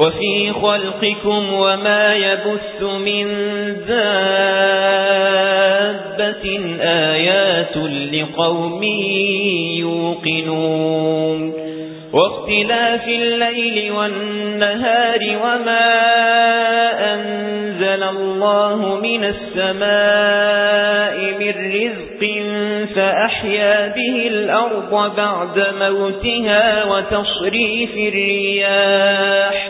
وفي خلقكم وما يبث من ذابة آيات لقوم يوقنون. واختلاف الليل والنهار وما أنزل الله من السماء من رزق فأحيا به الأرض بعد موتها وتصريف الرياح.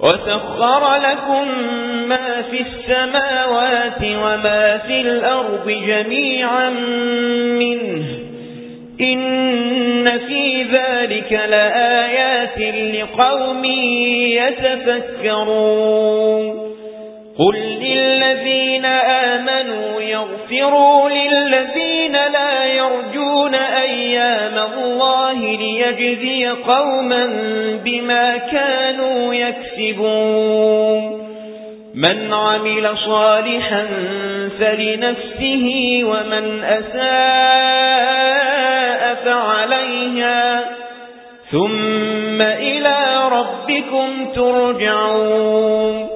وسخر لكم ما في السماوات وما في الأرض جميعا منه. إن في ذلك لآيات لقوم يتفكرون. قل للذين آمنوا يغفروا للذين لا يرجون أيام الله ليجزي قوما بما كانوا يكسبون. من عمل صالحا فلنفسه ومن أساء فعليها. ثم إلى ربكم ترجعون.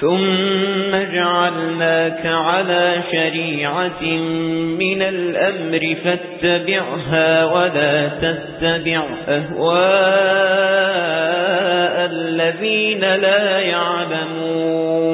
ثم جعلناك على شريعة من الأمر فاتبعها ولا تتبع أهواء الذين لا يعلمون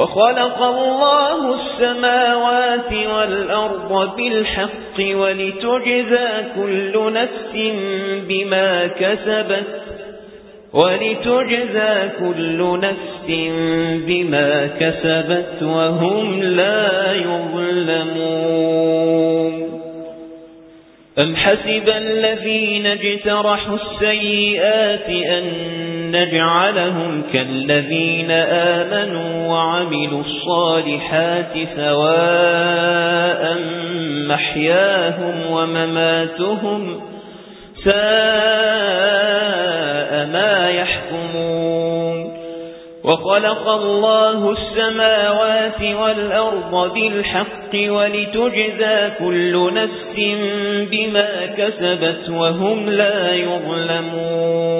وخلق الله السماوات والأرض بالحق ولتجزى كل نفس بما كسبت ولتجزى كل نفس بما كسبت وهم لا يظلمون. أم حسب الذين اجترحوا السيئات أن نجعلهم كالذين آمنوا وعملوا الصالحات سواء محياهم ومماتهم ساء ما يحكمون. وخلق الله السماوات والأرض بالحق ولتجزى كل نفس بما كسبت وهم لا يظلمون.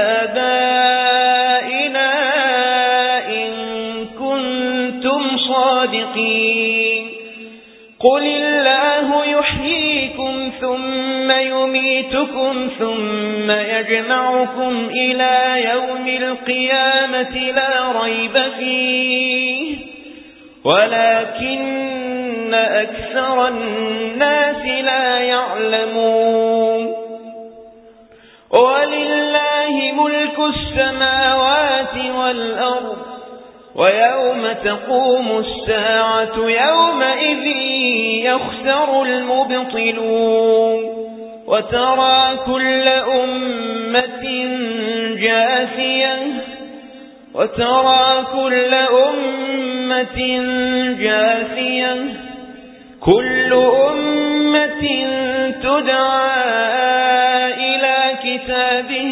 ائتوا بآبائنا إن كنتم صادقين. قل الله يحييكم ثم يميتكم ثم يجمعكم إلى يوم القيامة لا ريب فيه. ولكن أكثر الناس لا يعلمون. ولله ملك السماوات والأرض ويوم تقوم الساعة يومئذ يخسر المبطلون. وترى كل أمة جاثية وترى كل أمة جاثية. كل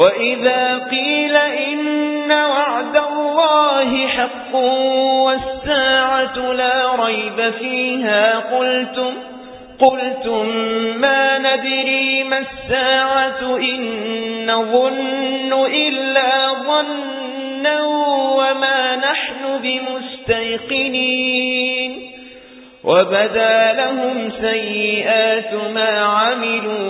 وإذا قيل إن وعد الله حق والساعة لا ريب فيها قلتم قلتم ما ندري ما الساعة إن نظن إلا ظنا وما نحن بمستيقنين. وبدا لهم سيئات ما عملوا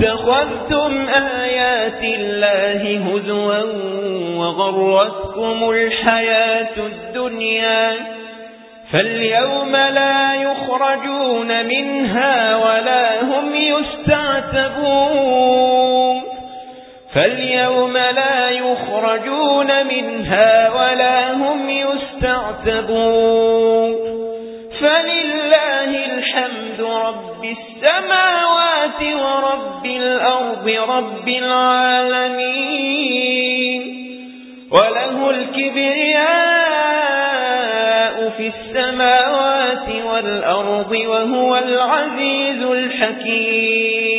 اتخذتم آيات الله هزوا وغرتكم الحياة الدنيا فاليوم لا يخرجون منها ولا هم يستعتبون فاليوم لا يخرجون منها ولا هم يستعتبون السماوات ورب الأرض رب العالمين وله الكبرياء في السماوات والأرض وهو العزيز الحكيم